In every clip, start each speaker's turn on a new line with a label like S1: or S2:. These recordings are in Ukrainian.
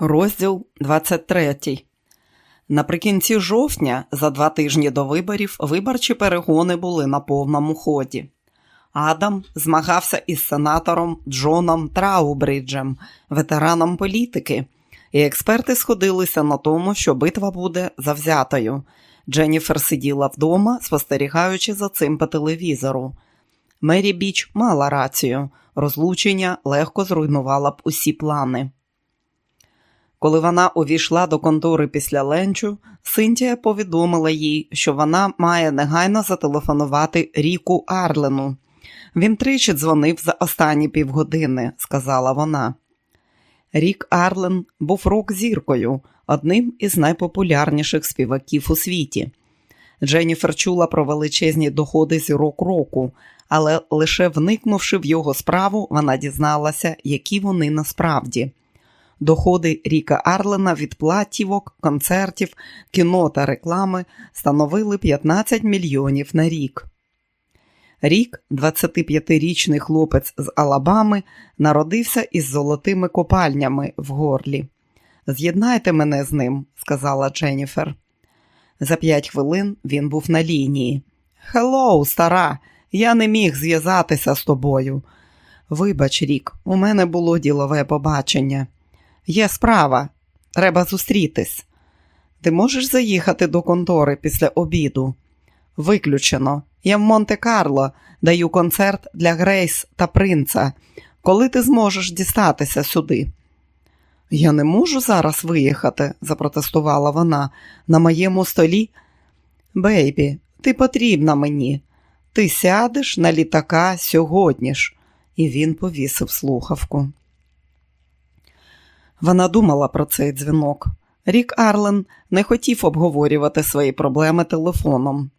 S1: Розділ 23. Наприкінці жовтня, за два тижні до виборів, виборчі перегони були на повному ході. Адам змагався із сенатором Джоном Траубриджем, ветераном політики, і експерти сходилися на тому, що битва буде завзятою. Дженніфер сиділа вдома, спостерігаючи за цим по телевізору. Мері Біч мала рацію, розлучення легко зруйнувала б усі плани. Коли вона увійшла до контори після ленчу, Синтія повідомила їй, що вона має негайно зателефонувати Ріку Арлену. Він тричі дзвонив за останні півгодини, сказала вона. Рік Арлен був рок-зіркою, одним із найпопулярніших співаків у світі. Дженніфер чула про величезні доходи зірок року, але лише вникнувши в його справу, вона дізналася, які вони насправді. Доходи Ріка Арлена від платівок, концертів, кіно та реклами становили 15 мільйонів на рік. Рік, 25-річний хлопець з Алабами, народився із золотими копальнями в горлі. З'єднайте мене з ним, сказала Дженніфер. За п'ять хвилин він був на лінії. Hello, стара, я не міг зв'язатися з тобою. Вибач, Рік, у мене було ділове побачення. Є справа, треба зустрітись. Ти можеш заїхати до контори після обіду? Виключено. Я в Монте-Карло даю концерт для Грейс та принца. Коли ти зможеш дістатися сюди? Я не можу зараз виїхати, запротестувала вона. На моєму столі. Бейбі, ти потрібна мені. Ти сядеш на літака сьогодні ж. І він повісив слухавку. Вона думала про цей дзвінок. Рік Арлен не хотів обговорювати свої проблеми телефоном.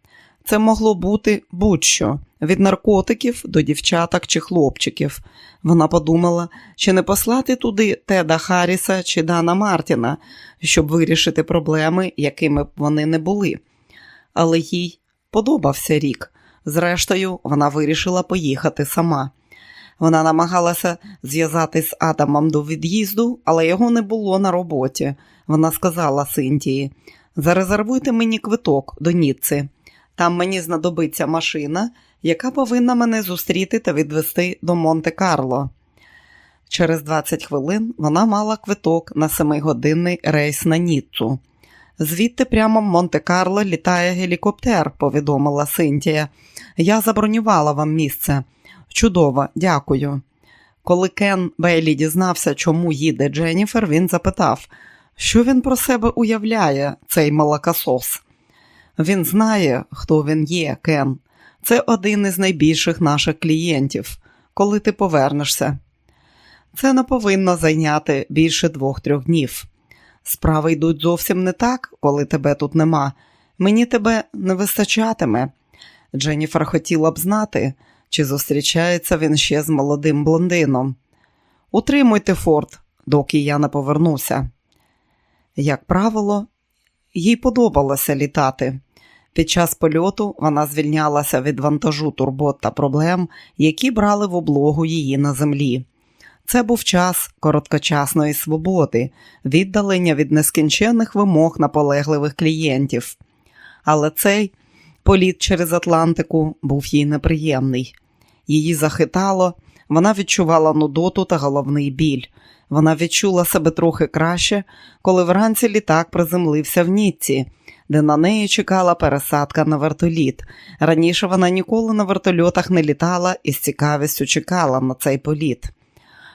S1: Це могло бути будь-що від наркотиків до дівчаток чи хлопчиків. Вона подумала, чи не послати туди Теда Харріса чи Дана Мартіна, щоб вирішити проблеми, якими б вони не були. Але їй подобався рік. Зрештою, вона вирішила поїхати сама. Вона намагалася зв'язатись з Адамом до від'їзду, але його не було на роботі. Вона сказала Синтії: зарезервуйте мені квиток до Ніцци. Там мені знадобиться машина, яка повинна мене зустріти та відвести до Монте-Карло. Через 20 хвилин вона мала квиток на семигодинний рейс на Ніццу. Звідти прямо в Монте-Карло літає гелікоптер, повідомила Синтія. Я забронювала вам місце. Чудово, дякую. Коли Кен Бейлі дізнався, чому їде Дженніфер, він запитав, що він про себе уявляє, цей молокосос. Він знає, хто він є, Кен. Це один із найбільших наших клієнтів. Коли ти повернешся. Це не повинно зайняти більше двох-трьох днів. Справи йдуть зовсім не так, коли тебе тут нема. Мені тебе не вистачатиме. Дженніфер хотіла б знати, чи зустрічається він ще з молодим блондином. Утримуйте форт, доки я не повернуся. Як правило, їй подобалося літати. Під час польоту вона звільнялася від вантажу турбот та проблем, які брали в облогу її на землі. Це був час короткочасної свободи, віддалення від нескінченних вимог наполегливих клієнтів. Але цей політ через Атлантику був їй неприємний. Її захитало, вона відчувала нудоту та головний біль. Вона відчула себе трохи краще, коли вранці літак приземлився в Ніцці, де на неї чекала пересадка на вертоліт. Раніше вона ніколи на вертольотах не літала і з цікавістю чекала на цей політ.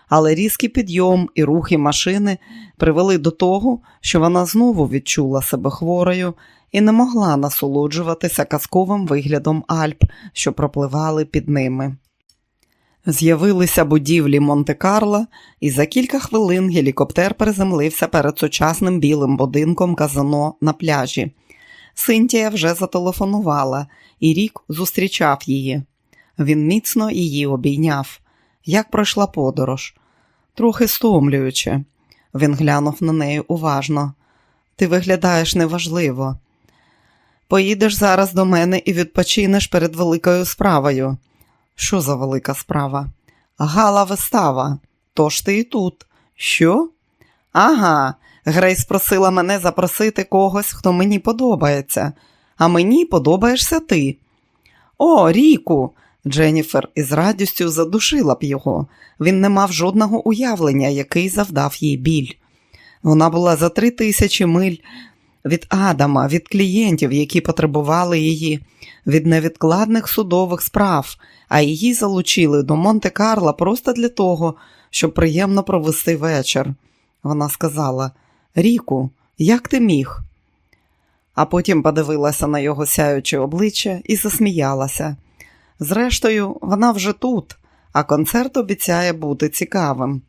S1: Але різкий підйом і рухи машини привели до того, що вона знову відчула себе хворою і не могла насолоджуватися казковим виглядом Альп, що пропливали під ними. З'явилися будівлі Монте-Карло, і за кілька хвилин гелікоптер приземлився перед сучасним білим будинком казано на пляжі. Синтія вже зателефонувала, і рік зустрічав її. Він міцно її обійняв. Як пройшла подорож? Трохи стомлююче. Він глянув на неї уважно. Ти виглядаєш неважливо. Поїдеш зараз до мене і відпочинеш перед великою справою. Що за велика справа? Гала вистава. Тож ти і тут. Що? Ага, Грейс просила мене запросити когось, хто мені подобається, а мені подобаєшся ти. О, Ріку. Дженніфер із радістю задушила б його. Він не мав жодного уявлення, який завдав їй біль. Вона була за три тисячі миль від Адама, від клієнтів, які потребували її, від невідкладних судових справ, а її залучили до Монте-Карла просто для того, щоб приємно провести вечір. Вона сказала: Ріку, як ти міг? А потім подивилася на його сяюче обличчя і засміялася. Зрештою, вона вже тут, а концерт обіцяє бути цікавим.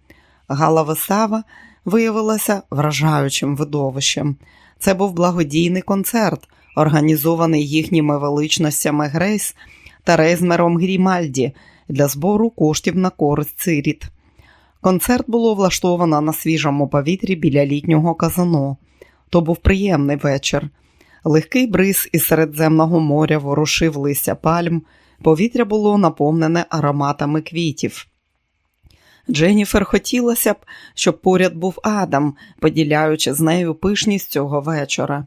S1: Гала вистава виявилася вражаючим видовищем. Це був благодійний концерт, організований їхніми величностями Грейс та Рейзмером Грімальді для збору коштів на користь циріт. Концерт було влаштовано на свіжому повітрі біля літнього казано. То був приємний вечір. Легкий бриз із Середземного моря ворушив листя пальм, повітря було наповнене ароматами квітів. Дженніфер хотілося б, щоб поряд був Адам, поділяючи з нею пишність цього вечора.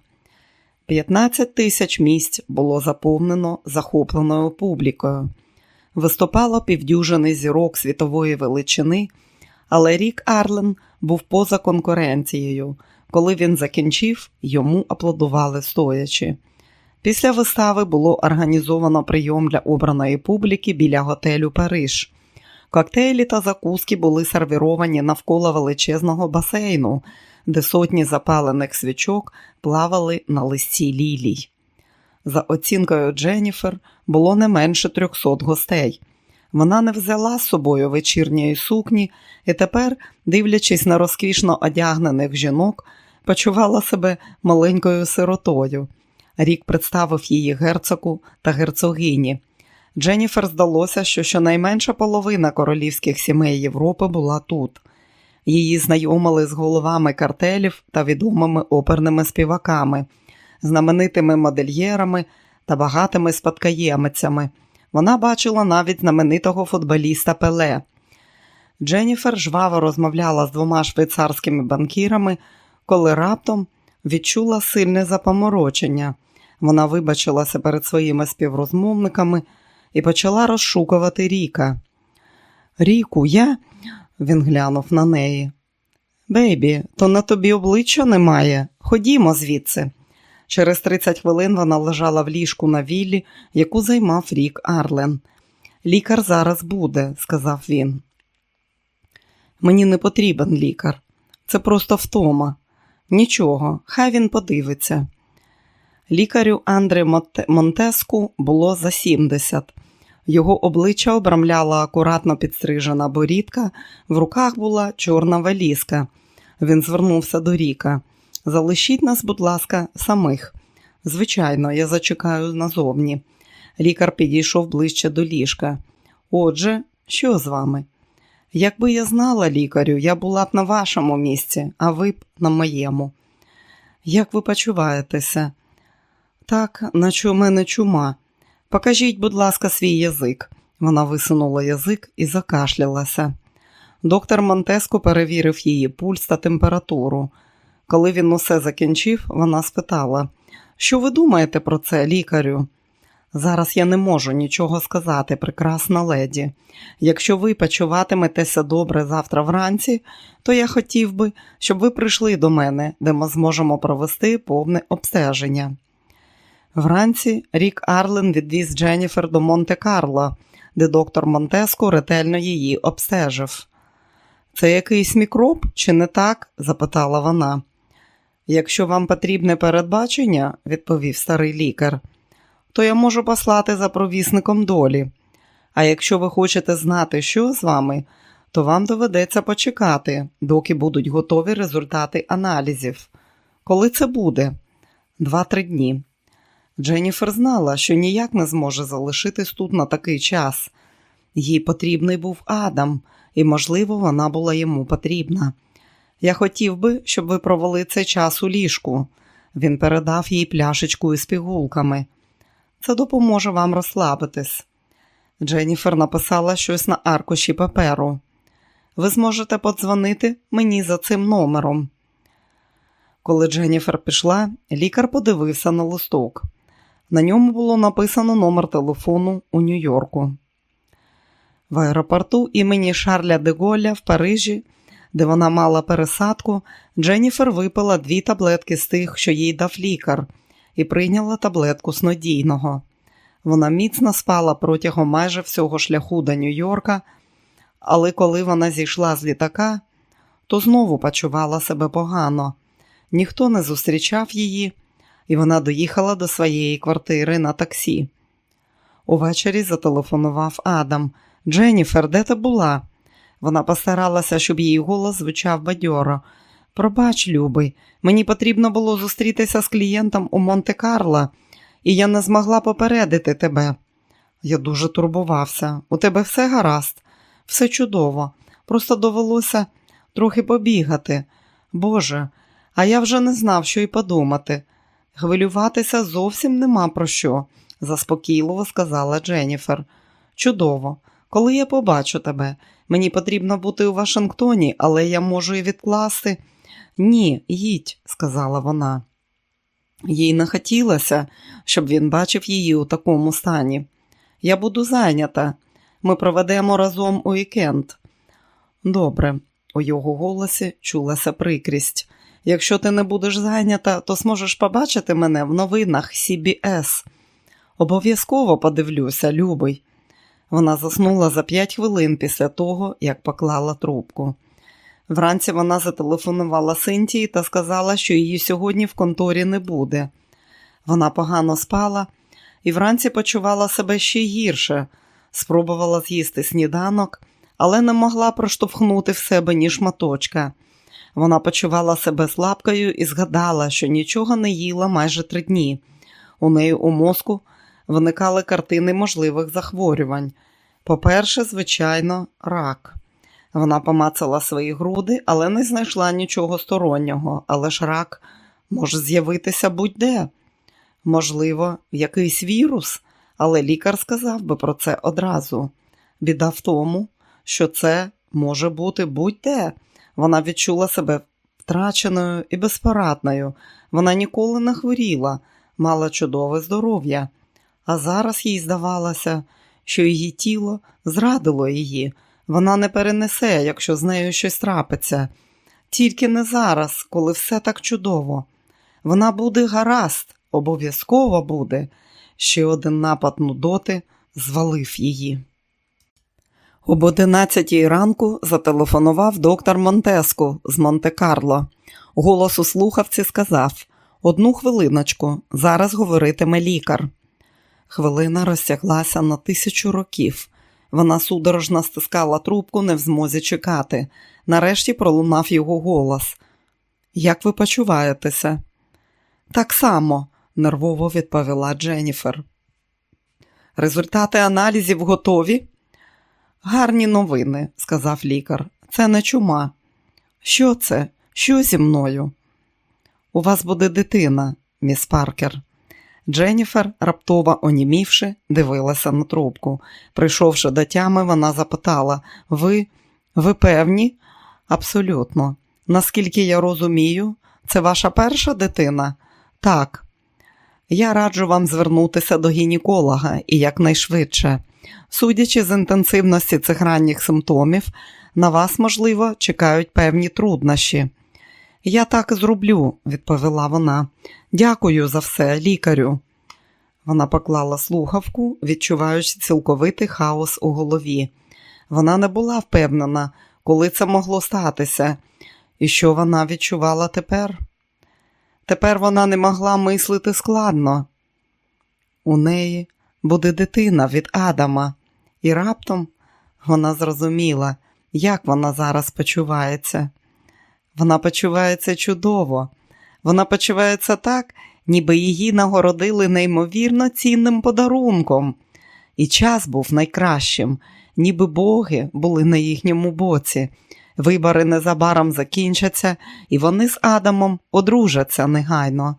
S1: 15 тисяч місць було заповнено захопленою публікою. Виступало півдюжини зірок світової величини, але Рік Арлен був поза конкуренцією. Коли він закінчив, йому аплодували стоячи. Після вистави було організовано прийом для обраної публіки біля готелю Париж. Коктейлі та закуски були сервіровані навколо величезного басейну, де сотні запалених свічок плавали на листі лілій. За оцінкою Дженніфер було не менше трьохсот гостей. Вона не взяла з собою вечірньої сукні і тепер, дивлячись на розкішно одягнених жінок, почувала себе маленькою сиротою. Рік представив її герцогу та герцогині. Дженніфер здалося, що щонайменша половина королівських сімей Європи була тут. Її знайомили з головами картелів та відомими оперними співаками, знаменитими модельєрами та багатими спадкоємицями. Вона бачила навіть знаменитого футболіста Пеле. Дженніфер жваво розмовляла з двома швейцарськими банкірами, коли раптом відчула сильне запоморочення. Вона вибачилася перед своїми співрозмовниками і почала розшукувати Ріка. Ріку, я. Він глянув на неї. Бейбі, то на тобі обличчя немає. Ходімо звідси. Через 30 хвилин вона лежала в ліжку на віллі, яку займав рік Арлен. Лікар зараз буде, сказав він. Мені не потрібен лікар. Це просто втома. Нічого, хай він подивиться. Лікарю Андре Монтеску було за 70. Його обличчя обрамляла акуратно підстрижена борідка, в руках була чорна валізка. Він звернувся до Ріка. Залишіть нас, будь ласка, самих. Звичайно, я зачекаю назовні. Лікар підійшов ближче до ліжка. Отже, що з вами? Якби я знала лікарю, я була б на вашому місці, а ви б на моєму. Як ви почуваєтеся? Так, наче у мене чума. Покажіть, будь ласка, свій язик. Вона висунула язик і закашлялася. Доктор Монтеско перевірив її пульс та температуру. Коли він усе закінчив, вона спитала, що ви думаєте про це, лікарю? Зараз я не можу нічого сказати, прекрасна леді. Якщо ви почуватиметеся добре завтра вранці, то я хотів би, щоб ви прийшли до мене, де ми зможемо провести повне обстеження. Вранці Рік Арлен відвіз Дженніфер до Монте-Карло, де доктор Монтеско ретельно її обстежив. Це якийсь мікроб, чи не так? запитала вона. Якщо вам потрібне передбачення, відповів старий лікар, то я можу послати за провісником долі. А якщо ви хочете знати, що з вами, то вам доведеться почекати, доки будуть готові результати аналізів. Коли це буде? Два-три дні. Дженніфер знала, що ніяк не зможе залишитись тут на такий час. Їй потрібний був Адам, і, можливо, вона була йому потрібна. Я хотів би, щоб ви провели цей час у ліжку. Він передав їй пляшечку із пігулками. Це допоможе вам розслабитись. Дженніфер написала щось на аркуші паперу. ви зможете подзвонити мені за цим номером. Коли Дженніфер пішла, лікар подивився на листок. На ньому було написано номер телефону у Нью-Йорку. В аеропорту імені Шарля де Голля в Парижі, де вона мала пересадку, Дженніфер випила дві таблетки з тих, що їй дав лікар, і прийняла таблетку снодійного. Вона міцно спала протягом майже всього шляху до Нью-Йорка, але коли вона зійшла з літака, то знову почувала себе погано. Ніхто не зустрічав її, і вона доїхала до своєї квартири на таксі. Увечері зателефонував Адам. Дженніфер, де ти була? Вона постаралася, щоб її голос звучав бадьоро. Пробач, любий, мені потрібно було зустрітися з клієнтом у Монте-Карло, і я не змогла попередити тебе. Я дуже турбувався. У тебе все гаразд, все чудово. Просто довелося трохи побігати. Боже, а я вже не знав, що й подумати. Хвилюватися зовсім нема про що, заспокійливо сказала Дженніфер. Чудово, коли я побачу тебе, мені потрібно бути у Вашингтоні, але я можу і відкласти. Ні, їдь, сказала вона. Їй не хотілося, щоб він бачив її у такому стані. Я буду зайнята. Ми проведемо разом уікенд. Добре, у його голосі чулася прикрість. Якщо ти не будеш зайнята, то зможеш побачити мене в новинах CBS. Обов'язково подивлюся, любий. Вона заснула за п'ять хвилин після того, як поклала трубку. Вранці вона зателефонувала Синтії та сказала, що її сьогодні в конторі не буде. Вона погано спала і вранці почувала себе ще гірше, спробувала з'їсти сніданок, але не могла проштовхнути в себе ні шматочка. Вона почувала себе слабкою і згадала, що нічого не їла майже три дні. У неї у мозку виникали картини можливих захворювань. По-перше, звичайно, рак. Вона помацала свої груди, але не знайшла нічого стороннього, але ж рак може з'явитися будь-де. Можливо, якийсь вірус, але лікар сказав би про це одразу. Біда в тому, що це може бути будь-де. Вона відчула себе втраченою і безпорадною. Вона ніколи не хворіла, мала чудове здоров'я, а зараз їй здавалося, що її тіло зрадило її. Вона не перенесе, якщо з нею щось трапиться. Тільки не зараз, коли все так чудово. Вона буде гаразд, обов'язково буде. Ще один напад нудоти звалив її. Об 11 ранку зателефонував доктор Монтеску з Монте-Карло. Голос у слухавці сказав: Одну хвилиночку, зараз говоритиме лікар. Хвилина розтяглася на тисячу років. Вона судорожно стискала трубку, не в змозі чекати. Нарешті пролунав його голос. Як ви почуваєтеся? Так само, нервово відповіла Дженніфер. Результати аналізів готові? Гарні новини, сказав лікар. Це не чума. Що це? Що зі мною? У вас буде дитина, міс Паркер. Дженніфер, раптово онімівши, дивилася на трубку. Прийшовши до тями, вона запитала: Ви, ви певні? Абсолютно. Наскільки я розумію, це ваша перша дитина? Так. Я раджу вам звернутися до гінеколога і якнайшвидше. Судячи з інтенсивності цих ранніх симптомів, на вас, можливо, чекають певні труднощі. Я так і зроблю, відповіла вона. Дякую за все, лікарю. Вона поклала слухавку, відчуваючи цілковитий хаос у голові. Вона не була впевнена, коли це могло статися, і що вона відчувала тепер. Тепер вона не могла мислити складно. У неї буде дитина від Адама, і раптом вона зрозуміла, як вона зараз почувається. Вона почувається чудово, вона почувається так, ніби її нагородили неймовірно цінним подарунком. І час був найкращим, ніби боги були на їхньому боці. Вибори незабаром закінчаться, і вони з Адамом одружаться негайно.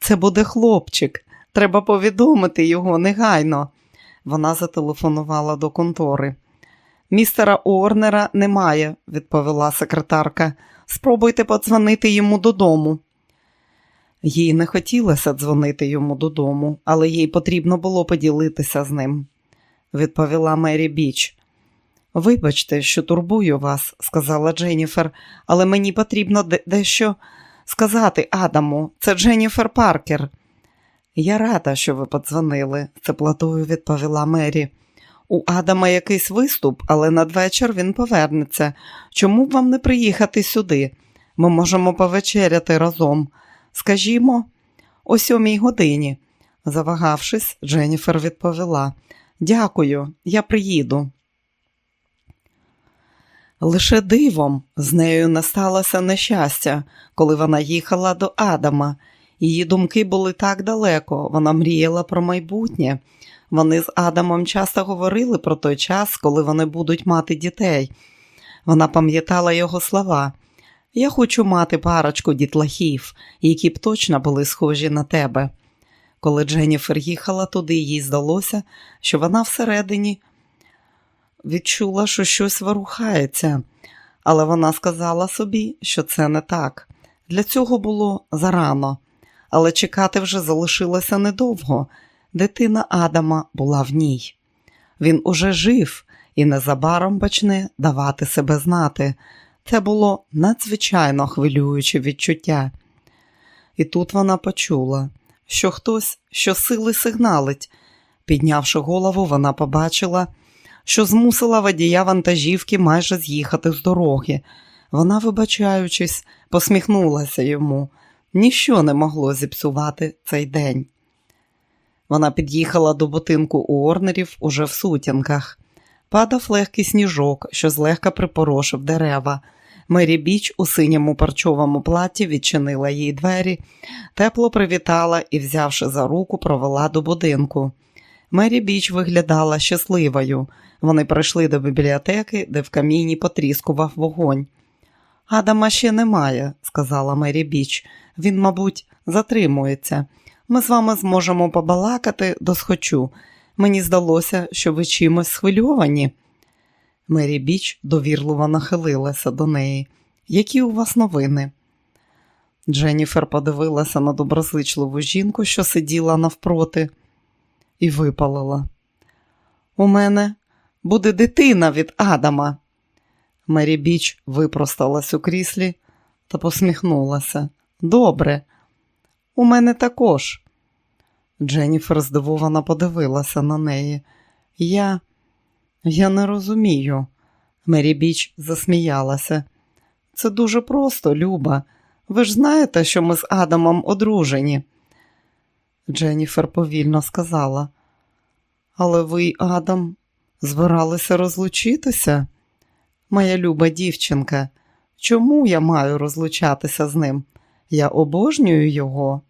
S1: Це буде хлопчик, треба повідомити його негайно. Вона зателефонувала до контори. Містера Орнера немає, відповіла секретарка. Спробуйте подзвонити йому додому. Їй не хотілося дзвонити йому додому, але їй потрібно було поділитися з ним, відповіла Мері Біч. Вибачте, що турбую вас, сказала Дженніфер, але мені потрібно дещо сказати Адаму. Це Дженніфер Паркер. Я рада, що ви подзвонили, теплотою відповіла Мері. У Адама якийсь виступ, але надвечір він повернеться. Чому б вам не приїхати сюди? Ми можемо повечеряти разом. Скажімо, о сьомій годині. Завагавшись, Дженніфер відповіла: Дякую, я приїду. Лише дивом з нею не сталося нещастя, коли вона їхала до Адама. Її думки були так далеко, вона мріяла про майбутнє. Вони з Адамом часто говорили про той час, коли вони будуть мати дітей. Вона пам'ятала його слова. Я хочу мати парочку дітлахів, які б точно були схожі на тебе. Коли Дженніфер їхала туди, їй здалося, що вона всередині відчула, що щось ворухається, але вона сказала собі, що це не так. Для цього було зарано, але чекати вже залишилося недовго. Дитина Адама була в ній. Він уже жив і незабаром почне давати себе знати. Це було надзвичайно хвилююче відчуття. І тут вона почула, що хтось щосили сигналить. Піднявши голову, вона побачила, що змусила водія вантажівки майже з'їхати з дороги. Вона, вибачаючись, посміхнулася йому. Ніщо не могло зіпсувати цей день. Вона під'їхала до будинку Уорнерів уже в сутінках. Падав легкий сніжок, що злегка припорошив дерева. Мері Біч у синьому парчовому платі відчинила їй двері, тепло привітала і, взявши за руку, провела до будинку. Мері Біч виглядала щасливою. Вони прийшли до бібліотеки, де в каміні потріскував вогонь. Адама ще немає, сказала Мері Біч. Він, мабуть, затримується. Ми з вами зможемо побалакати досхочу. Мені здалося, що ви чимось схвильовані. Мері Біч довірливо нахилилася до неї. Які у вас новини? Дженніфер подивилася на доброзичливу жінку, що сиділа навпроти, і випалила. У мене буде дитина від Адама. Мері Біч випросталась у кріслі та посміхнулася. Добре, у мене також. Дженніфер здивовано подивилася на неї. Я я не розумію. Мері Біч засміялася. Це дуже просто, Люба. Ви ж знаєте, що ми з Адамом одружені. Дженніфер повільно сказала. Але ви, Адам, збиралися розлучитися? Моя люба дівчинка, чому я маю розлучатися з ним? Я обожнюю його.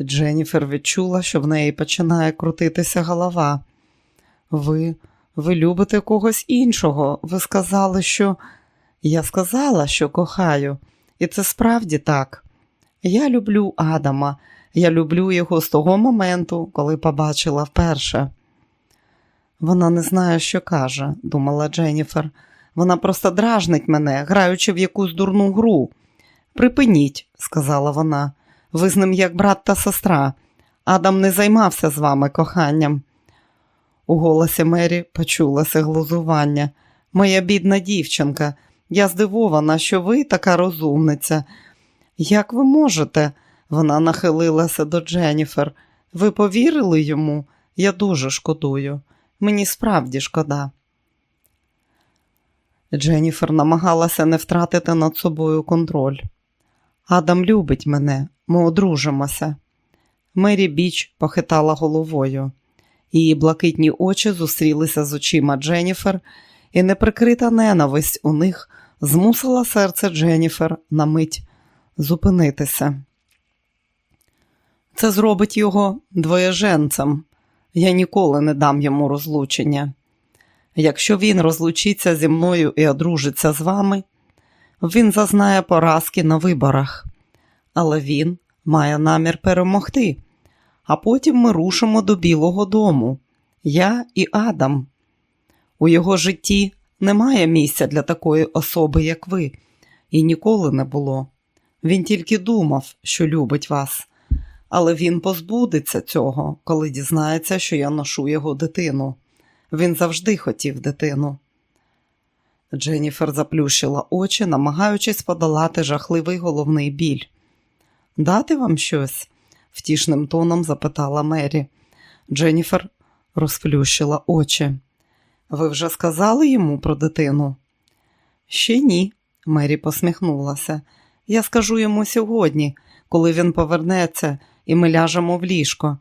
S1: Дженніфер відчула, що в неї починає крутитися голова. Ви ви любите когось іншого. Ви сказали, що я сказала, що кохаю, і це справді так. Я люблю Адама, я люблю його з того моменту, коли побачила вперше. Вона не знає, що каже, думала Дженніфер. Вона просто дражнить мене, граючи в якусь дурну гру. Припиніть, сказала вона, ви з ним як брат та сестра. Адам не займався з вами коханням. У голосі Мері почулося глузування. Моя бідна дівчинка, я здивована, що ви така розумниця. Як ви можете? Вона нахилилася до Дженніфер. Ви повірили йому? Я дуже шкодую. Мені справді шкода. Дженніфер намагалася не втратити над собою контроль. Адам любить мене, ми одружимося. Мері Біч похитала головою. Її блакитні очі зустрілися з очима Дженніфер, і неприкрита ненависть у них змусила серце Дженніфер на мить зупинитися. Це зробить його двоєженцем. Я ніколи не дам йому розлучення. Якщо він розлучиться зі мною і одружиться з вами, він зазнає поразки на виборах, але він має намір перемогти а потім ми рушимо до Білого дому. Я і Адам. У його житті немає місця для такої особи, як ви, і ніколи не було. Він тільки думав, що любить вас, але він позбудеться цього, коли дізнається, що я ношу його дитину. Він завжди хотів дитину. Дженніфер заплющила очі, намагаючись подолати жахливий головний біль. Дати вам щось? втішним тоном запитала Мері. Дженніфер розплющила очі. Ви вже сказали йому про дитину? Ще ні, Мері посміхнулася. Я скажу йому сьогодні, коли він повернеться, і ми ляжемо в ліжко.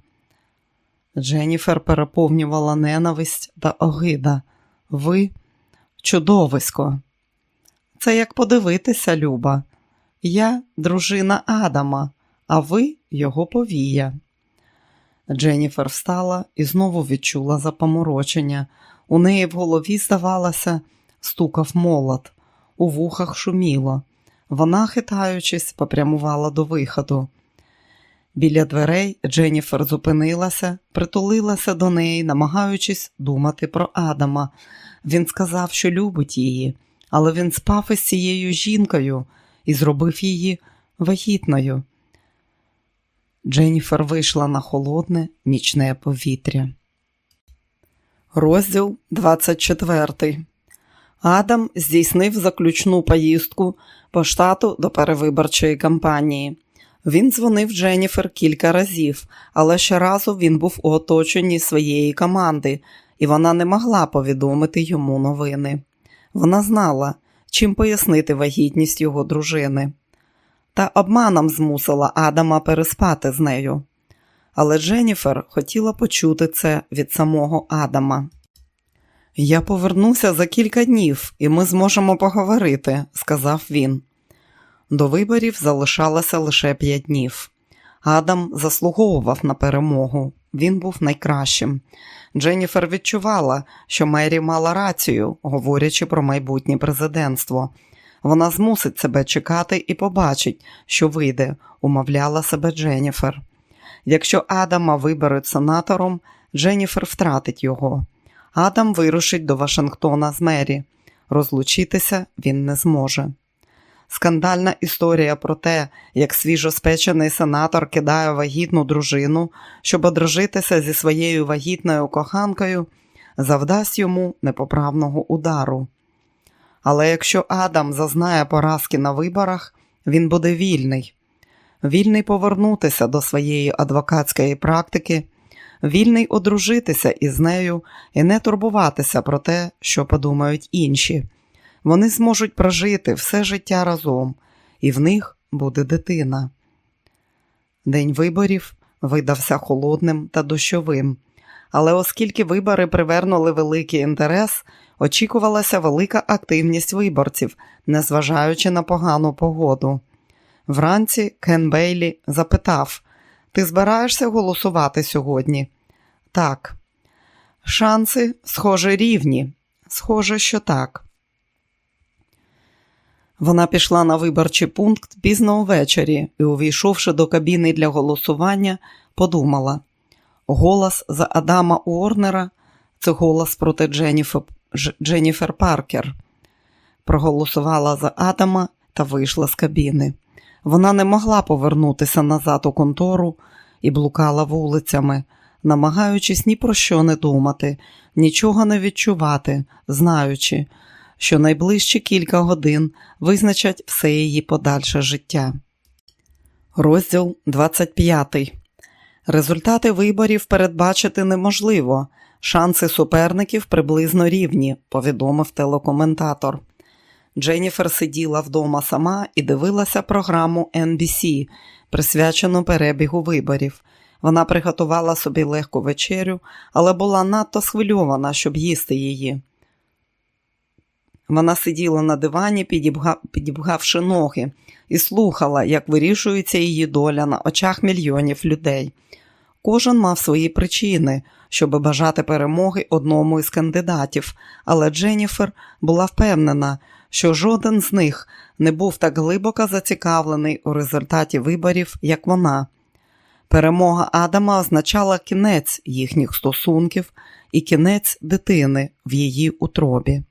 S1: Дженніфер переповнювала ненависть та огида. Ви чудовисько. Це як подивитися, Люба. Я дружина Адама, а ви його повія. Дженніфер встала і знову відчула запоморочення. У неї в голові, здавалося, стукав молот, у вухах шуміло. Вона, хитаючись, попрямувала до виходу. Біля дверей Дженніфер зупинилася, притулилася до неї, намагаючись думати про Адама. Він сказав, що любить її, але він спав із цією жінкою і зробив її вагітною. Дженніфер вийшла на холодне нічне повітря. Розділ 24. Адам здійснив заключну поїздку по штату до перевиборчої кампанії. Він дзвонив Дженніфер кілька разів, але щоразу він був у оточенні своєї команди, і вона не могла повідомити йому новини. Вона знала, чим пояснити вагітність його дружини. Та обманом змусила Адама переспати з нею. Але Дженніфер хотіла почути це від самого Адама. Я повернуся за кілька днів, і ми зможемо поговорити, сказав він. До виборів залишалося лише п'ять днів. Адам заслуговував на перемогу. Він був найкращим. Дженніфер відчувала, що Мері мала рацію, говорячи про майбутнє президентство. Вона змусить себе чекати і побачить, що вийде, умовляла себе Дженніфер. Якщо Адама виберуть сенатором, Дженніфер втратить його. Адам вирушить до Вашингтона з Мері. Розлучитися він не зможе. Скандальна історія про те, як свіжоспечений сенатор кидає вагітну дружину, щоб одружитися зі своєю вагітною коханкою, завдасть йому непоправного удару. Але якщо Адам зазнає поразки на виборах, він буде вільний, вільний повернутися до своєї адвокатської практики, вільний одружитися із нею і не турбуватися про те, що подумають інші. Вони зможуть прожити все життя разом, і в них буде дитина. День виборів видався холодним та дощовим, але оскільки вибори привернули великий інтерес, очікувалася велика активність виборців, незважаючи на погану погоду. Вранці Кен Бейлі запитав: Ти збираєшся голосувати сьогодні? Так. Шанси, схоже, рівні. Схоже, що так. Вона пішла на виборчий пункт пізно ввечері і, увійшовши до кабіни для голосування, подумала: голос за Адама Уорнера це голос проти Дженніфер, Дженніфер Паркер. Проголосувала за Адама та вийшла з кабіни. Вона не могла повернутися назад у контору і блукала вулицями, намагаючись ні про що не думати, нічого не відчувати, знаючи що найближчі кілька годин визначать все її подальше життя. Розділ 25. Результати виборів передбачити неможливо. Шанси суперників приблизно рівні, повідомив телекоментатор. Дженніфер сиділа вдома сама і дивилася програму NBC, присвячену перебігу виборів. Вона приготувала собі легку вечерю, але була надто схвильована, щоб їсти її. Вона сиділа на дивані, підібгавши ноги, і слухала, як вирішується її доля на очах мільйонів людей. Кожен мав свої причини, щоб бажати перемоги одному із кандидатів, але Дженніфер була впевнена, що жоден з них не був так глибоко зацікавлений у результаті виборів, як вона. Перемога Адама означала кінець їхніх стосунків і кінець дитини в її утробі.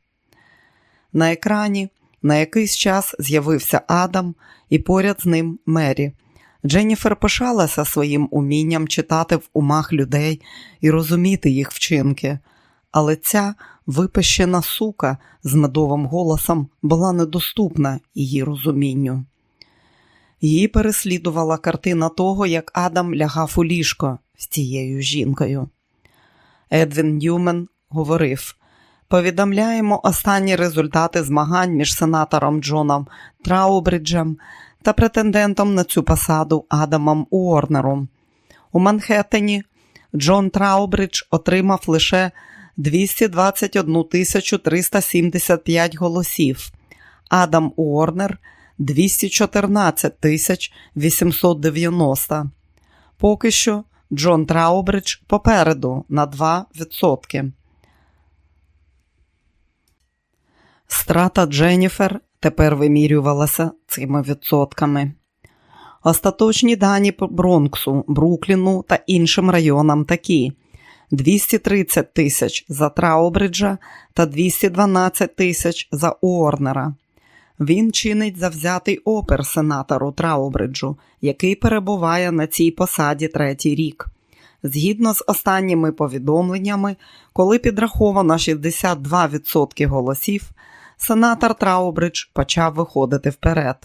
S1: На екрані на якийсь час з'явився Адам і поряд з ним Мері. Дженніфер пишалася своїм умінням читати в умах людей і розуміти їх вчинки, але ця випищена сука з медовим голосом була недоступна її розумінню. Її переслідувала картина того, як Адам лягав у ліжко з цією жінкою. Едвін Ньюмен говорив: повідомляємо останні результати змагань між сенатором Джоном Траубриджем та претендентом на цю посаду Адамом Уорнером. У Манхеттені Джон Траубридж отримав лише 221 375 голосів, Адам Уорнер 214 890. Поки що Джон Траубридж попереду на 2%. Страта Дженніфер тепер вимірювалася цими відсотками. Остаточні дані по Бронксу, Брукліну та іншим районам такі: 230 тисяч за Траубриджа та 212 тисяч за Уорнера. Він чинить завзятий опер сенатору Траубриджу, який перебуває на цій посаді третій рік. Згідно з останніми повідомленнями, коли підраховано 62% голосів, сенатор Траубридж почав виходити вперед.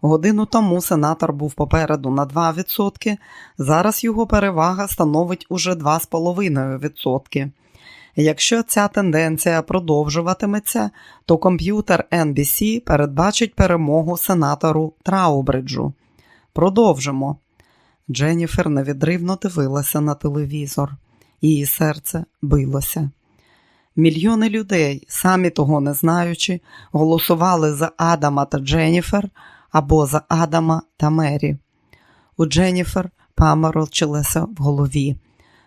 S1: Годину тому сенатор був попереду на 2%, зараз його перевага становить уже 2,5%. Якщо ця тенденція продовжуватиметься, то комп'ютер NBC передбачить перемогу сенатору Траубриджу. Продовжимо. Дженніфер невідривно дивилася на телевізор. Її серце билося. Мільйони людей, самі того не знаючи, голосували за Адама та Дженніфер або за Адама та Мері. У Дженніфер паморочилася в голові.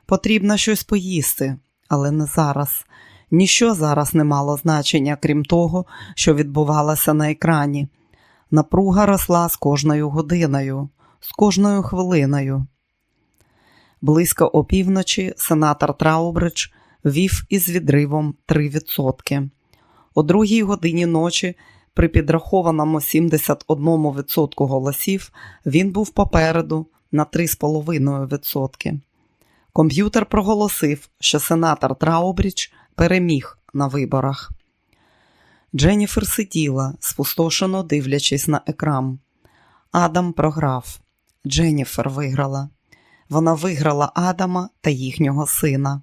S1: Потрібно щось поїсти, але не зараз. Ніщо зараз не мало значення, крім того, що відбувалося на екрані. Напруга росла з кожною годиною, з кожною хвилиною. Близько опівночі сенатор Траубридж вів із відривом 3%. О другій годині ночі, при підрахованому 71% голосів, він був попереду на 3,5%. Комп'ютер проголосив, що сенатор Траубрідж переміг на виборах. Дженніфер сиділа, спустошено дивлячись на екран. Адам програв. Дженніфер виграла. Вона виграла Адама та їхнього сина.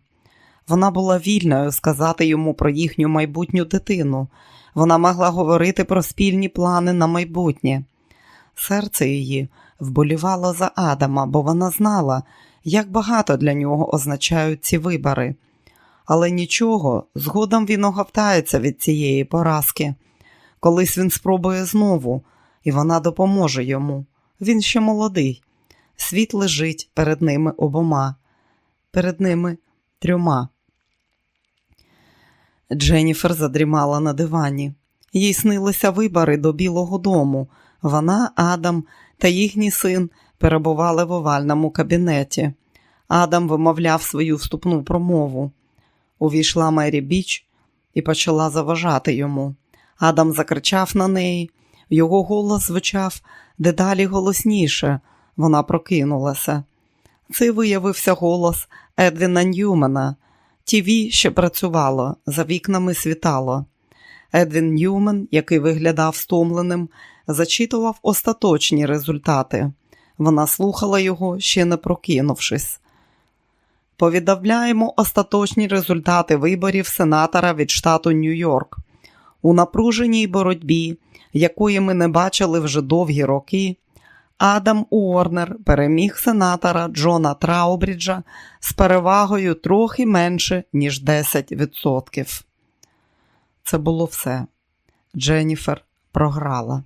S1: Вона була вільною сказати йому про їхню майбутню дитину. Вона могла говорити про спільні плани на майбутнє. Серце її вболівало за Адама, бо вона знала, як багато для нього означають ці вибори. Але нічого, згодом він оговтається від цієї поразки. Колись він спробує знову, і вона допоможе йому. Він ще молодий. Світ лежить перед ними обома, перед ними трьома. Дженніфер задрімала на дивані. Їй снилися вибори до Білого дому. Вона, Адам та їхній син перебували в овальному кабінеті. Адам вимовляв свою вступну промову. Увійшла Мері Біч і почала заважати йому. Адам закричав на неї, його голос звучав дедалі голосніше. Вона прокинулася. Це виявився голос Едвіна Ньюмена. Тіві ще працювало, за вікнами світало. Едвін Ньюмен, який виглядав стомленим, зачитував остаточні результати. Вона слухала його, ще не прокинувшись. Повідомляємо остаточні результати виборів сенатора від штату Нью-Йорк. У напруженій боротьбі, якої ми не бачили вже довгі роки, Адам Уорнер переміг сенатора Джона Траубріджа з перевагою трохи менше, ніж 10%. Це було все. Дженніфер програла.